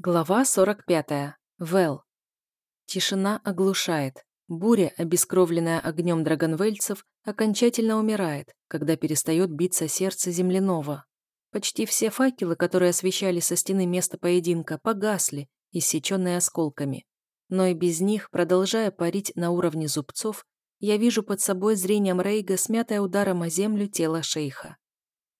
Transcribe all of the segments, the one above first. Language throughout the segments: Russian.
Глава 45. Вэл. Тишина оглушает. Буря, обескровленная огнем драгонвельцев, окончательно умирает, когда перестает биться сердце земляного. Почти все факелы, которые освещали со стены место поединка, погасли, иссеченные осколками. Но и без них, продолжая парить на уровне зубцов, я вижу под собой зрением Рейга смятое ударом о землю тело шейха.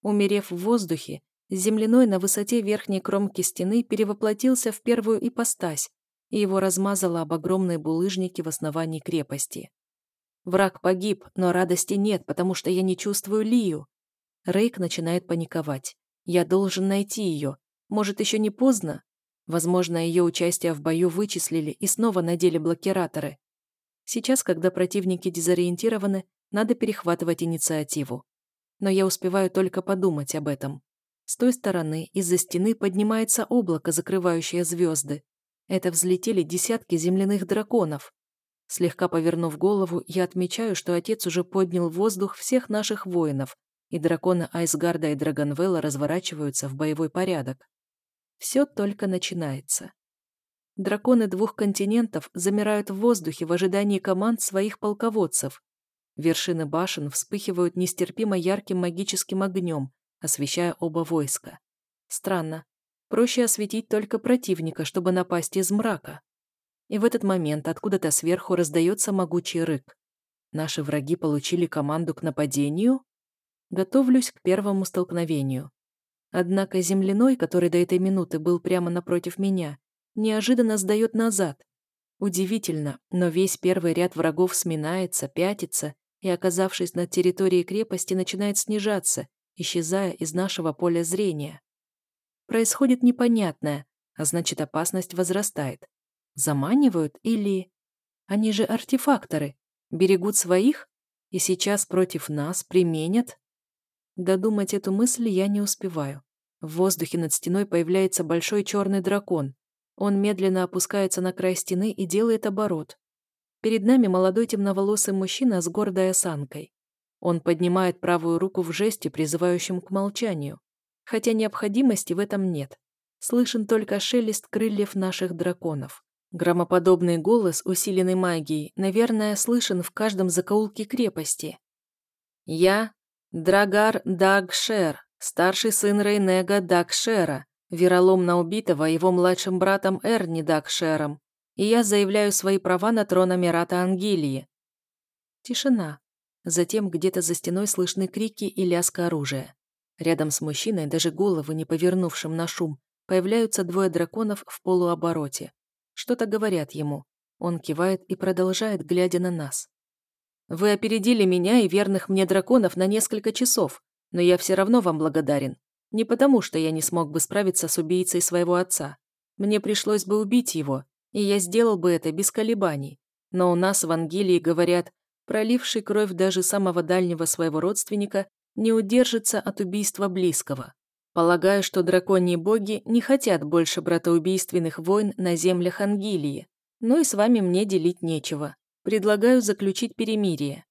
Умерев в воздухе, Земляной на высоте верхней кромки стены перевоплотился в первую ипостась, и его размазало об огромные булыжники в основании крепости. Враг погиб, но радости нет, потому что я не чувствую Лию. Рейк начинает паниковать. Я должен найти ее. Может, еще не поздно? Возможно, ее участие в бою вычислили и снова надели блокираторы. Сейчас, когда противники дезориентированы, надо перехватывать инициативу. Но я успеваю только подумать об этом. С той стороны из-за стены поднимается облако, закрывающее звезды. Это взлетели десятки земляных драконов. Слегка повернув голову, я отмечаю, что отец уже поднял в воздух всех наших воинов, и драконы Айсгарда и Драгонвелла разворачиваются в боевой порядок. Все только начинается. Драконы двух континентов замирают в воздухе в ожидании команд своих полководцев. Вершины башен вспыхивают нестерпимо ярким магическим огнем, освещая оба войска. Странно. Проще осветить только противника, чтобы напасть из мрака. И в этот момент откуда-то сверху раздается могучий рык. Наши враги получили команду к нападению? Готовлюсь к первому столкновению. Однако земляной, который до этой минуты был прямо напротив меня, неожиданно сдает назад. Удивительно, но весь первый ряд врагов сминается, пятится и, оказавшись на территории крепости, начинает снижаться, исчезая из нашего поля зрения. Происходит непонятное, а значит опасность возрастает. Заманивают или... Они же артефакторы, берегут своих и сейчас против нас применят? Додумать эту мысль я не успеваю. В воздухе над стеной появляется большой черный дракон. Он медленно опускается на край стены и делает оборот. Перед нами молодой темноволосый мужчина с гордой осанкой. Он поднимает правую руку в жесте, призывающем к молчанию, хотя необходимости в этом нет. Слышен только шелест крыльев наших драконов. Громоподобный голос, усиленный магией, наверное, слышен в каждом закоулке крепости. «Я – Драгар Дагшер, старший сын Рейнега Дагшера, вероломно убитого его младшим братом Эрни Дагшером, и я заявляю свои права на трон Амирата Ангелии». Тишина. Затем где-то за стеной слышны крики и лязг оружия. Рядом с мужчиной, даже головы не повернувшим на шум, появляются двое драконов в полуобороте. Что-то говорят ему. Он кивает и продолжает, глядя на нас. «Вы опередили меня и верных мне драконов на несколько часов, но я все равно вам благодарен. Не потому, что я не смог бы справиться с убийцей своего отца. Мне пришлось бы убить его, и я сделал бы это без колебаний. Но у нас в Ангелии говорят проливший кровь даже самого дальнего своего родственника, не удержится от убийства близкого. Полагаю, что драконьи боги не хотят больше братоубийственных войн на землях Ангилии. Ну и с вами мне делить нечего. Предлагаю заключить перемирие.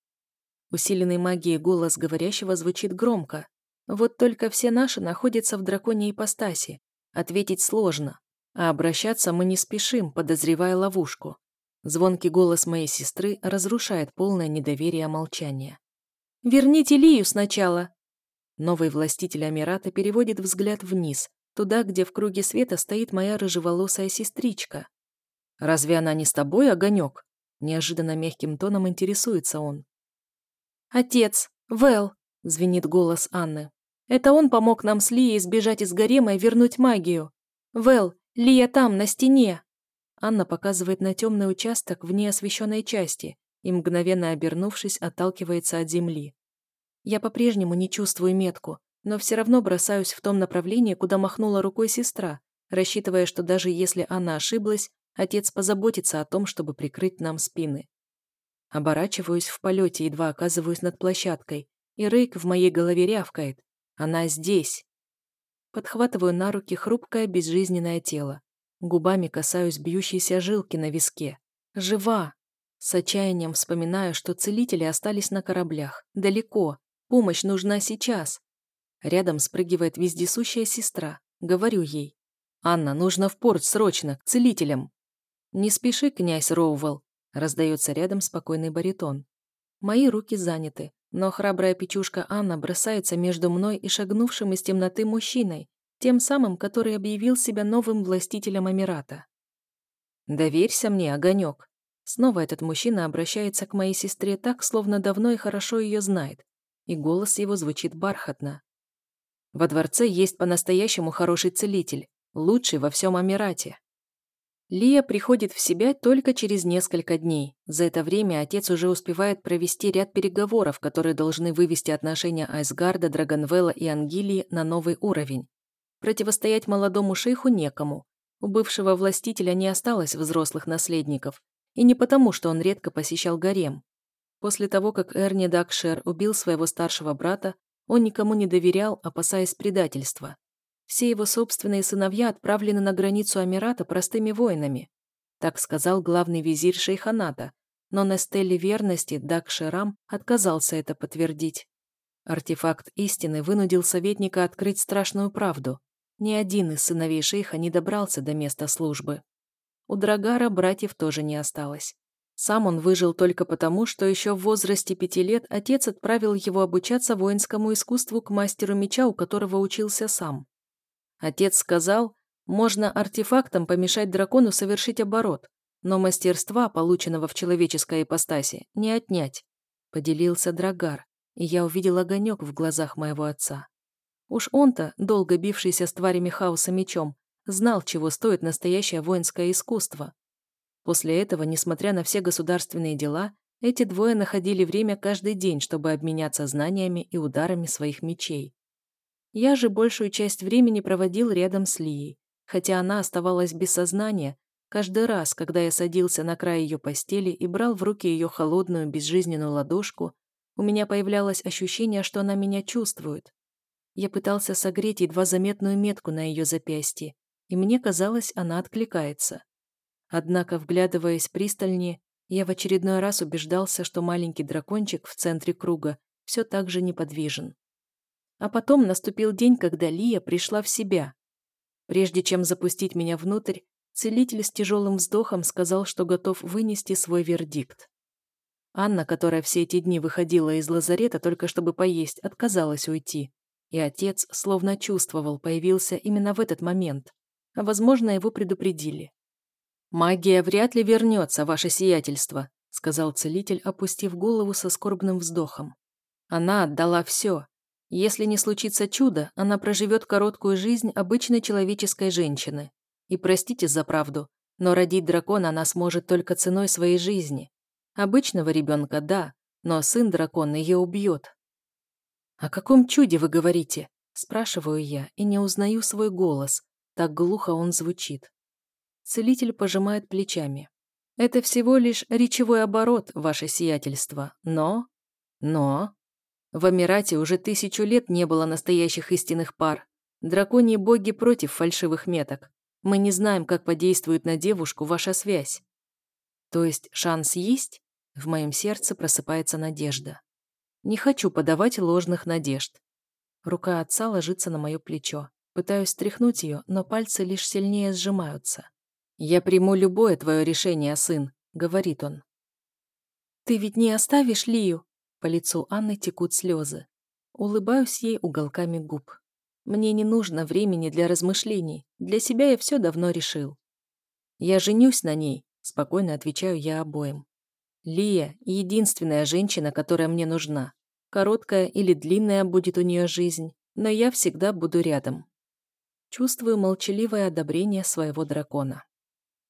Усиленный магией голос говорящего звучит громко. Вот только все наши находятся в драконьей ипостаси. Ответить сложно. А обращаться мы не спешим, подозревая ловушку. Звонкий голос моей сестры разрушает полное недоверие молчания. «Верните Лию сначала!» Новый властитель Амирата переводит взгляд вниз, туда, где в круге света стоит моя рыжеволосая сестричка. «Разве она не с тобой, Огонек?» Неожиданно мягким тоном интересуется он. «Отец! Вэл!» — звенит голос Анны. «Это он помог нам с Лией сбежать из гарема и вернуть магию. Вэл, Лия там, на стене!» Анна показывает на темный участок в неосвещенной части и, мгновенно обернувшись, отталкивается от земли. Я по-прежнему не чувствую метку, но все равно бросаюсь в том направлении, куда махнула рукой сестра, рассчитывая, что даже если она ошиблась, отец позаботится о том, чтобы прикрыть нам спины. Оборачиваюсь в полете, едва оказываюсь над площадкой, и Рейк в моей голове рявкает. Она здесь. Подхватываю на руки хрупкое безжизненное тело. Губами касаюсь бьющейся жилки на виске. Жива! С отчаянием вспоминаю, что целители остались на кораблях. Далеко. Помощь нужна сейчас. Рядом спрыгивает вездесущая сестра. Говорю ей. «Анна, нужно в порт срочно, к целителям!» «Не спеши, князь Роувелл!» — раздается рядом спокойный баритон. Мои руки заняты, но храбрая печушка Анна бросается между мной и шагнувшим из темноты мужчиной, тем самым, который объявил себя новым властителем Амирата. «Доверься мне, огонек!» Снова этот мужчина обращается к моей сестре так, словно давно и хорошо ее знает, и голос его звучит бархатно. Во дворце есть по-настоящему хороший целитель, лучший во всем Амирате. Лия приходит в себя только через несколько дней. За это время отец уже успевает провести ряд переговоров, которые должны вывести отношения Айсгарда, Драгонвелла и Ангилии на новый уровень. Противостоять молодому шейху некому. У бывшего властителя не осталось взрослых наследников. И не потому, что он редко посещал гарем. После того, как Эрни Дакшер убил своего старшего брата, он никому не доверял, опасаясь предательства. Все его собственные сыновья отправлены на границу Амирата простыми воинами. Так сказал главный визирь шейханата, но на стеле верности Дак Шерам отказался это подтвердить. Артефакт истины вынудил советника открыть страшную правду. Ни один из сыновей шейха не добрался до места службы. У Драгара братьев тоже не осталось. Сам он выжил только потому, что еще в возрасте пяти лет отец отправил его обучаться воинскому искусству к мастеру меча, у которого учился сам. Отец сказал, можно артефактом помешать дракону совершить оборот, но мастерства, полученного в человеческой ипостаси, не отнять. Поделился Драгар, и я увидел огонек в глазах моего отца. Уж он-то, долго бившийся с тварями хаоса мечом, знал, чего стоит настоящее воинское искусство. После этого, несмотря на все государственные дела, эти двое находили время каждый день, чтобы обменяться знаниями и ударами своих мечей. Я же большую часть времени проводил рядом с Лией, хотя она оставалась без сознания, каждый раз, когда я садился на край ее постели и брал в руки ее холодную, безжизненную ладошку, у меня появлялось ощущение, что она меня чувствует. Я пытался согреть едва заметную метку на ее запястье, и мне казалось, она откликается. Однако, вглядываясь пристальнее, я в очередной раз убеждался, что маленький дракончик в центре круга все так же неподвижен. А потом наступил день, когда Лия пришла в себя. Прежде чем запустить меня внутрь, целитель с тяжелым вздохом сказал, что готов вынести свой вердикт. Анна, которая все эти дни выходила из лазарета только чтобы поесть, отказалась уйти. И отец, словно чувствовал, появился именно в этот момент. А возможно, его предупредили. «Магия вряд ли вернется, ваше сиятельство», сказал целитель, опустив голову со скорбным вздохом. «Она отдала все. Если не случится чудо, она проживет короткую жизнь обычной человеческой женщины. И простите за правду, но родить дракона она сможет только ценой своей жизни. Обычного ребенка – да, но сын дракона ее убьет». «О каком чуде вы говорите?» – спрашиваю я и не узнаю свой голос. Так глухо он звучит. Целитель пожимает плечами. Это всего лишь речевой оборот, ваше сиятельство. Но... Но... В Амирате уже тысячу лет не было настоящих истинных пар. Драконьи боги против фальшивых меток. Мы не знаем, как подействует на девушку ваша связь. То есть шанс есть? В моем сердце просыпается надежда. Не хочу подавать ложных надежд. Рука отца ложится на мое плечо. Пытаюсь стряхнуть ее, но пальцы лишь сильнее сжимаются. «Я приму любое твое решение, сын», — говорит он. «Ты ведь не оставишь Лию?» По лицу Анны текут слезы. Улыбаюсь ей уголками губ. Мне не нужно времени для размышлений. Для себя я все давно решил. Я женюсь на ней, спокойно отвечаю я обоим. Лия — единственная женщина, которая мне нужна. Короткая или длинная будет у нее жизнь, но я всегда буду рядом. Чувствую молчаливое одобрение своего дракона.